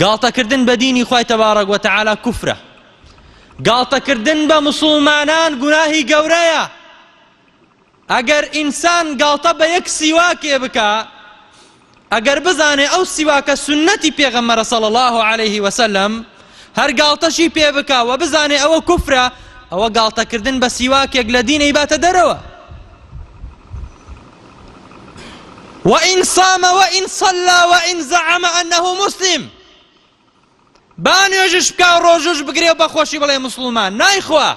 گاڵتەکردن بە دینی خوای تبارک و تعالی کوفرە گاڵتەکردن بە مسوڵمانان گوناهی گەورەیە ئەگەر ئینسان گاڵتە بە یەک سیواکێ بکە ئەگەر بزانێ ئەو سیواکە سنەتی پێغەمەرە سەڵ الله عليه وسلم هەر گاڵتەشی پێ بکە و بزانێ ئەوە کوفرە ئەوە گاڵتەکردن بە سیواکێک لە دینەی باتە دەرەوە وإن صام وإن صلى وإن زعم أنه مسلم بانێژش بکە و ڕۆژوش بگرێ و بەخۆشی بڵێ مسلمان نایخوا